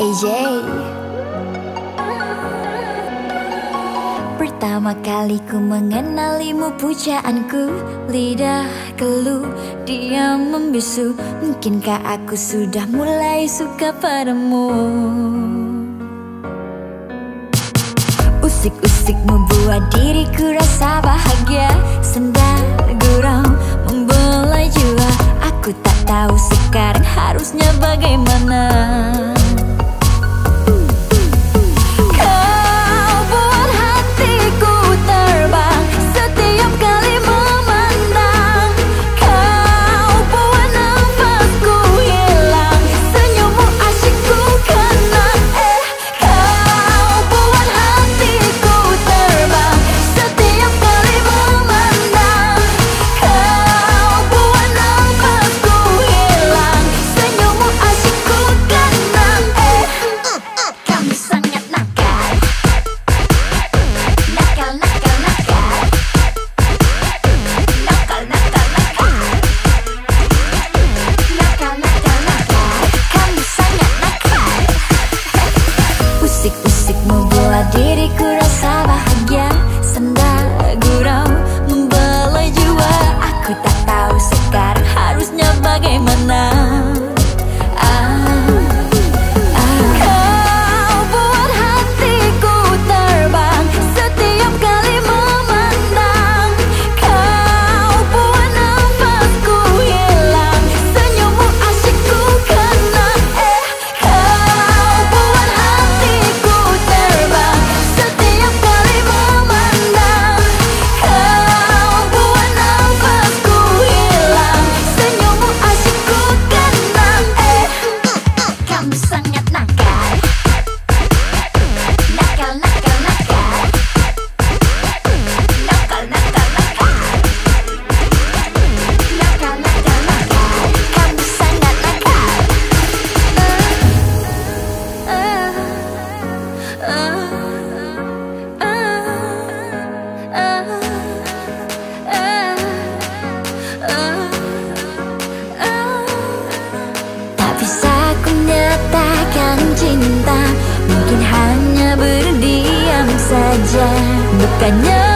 KJ Pertama kali ku mengenalimu pujaanku. Lidah keluh, diam membisu. Mungkinkah aku sudah mulai suka padamu? Usik-usik membuat diriku rasa bahagia. Sendal gurau membelai jiwa. Aku tak tahu sekarang harusnya bagaimana diriku rasa bahagia cả nhớ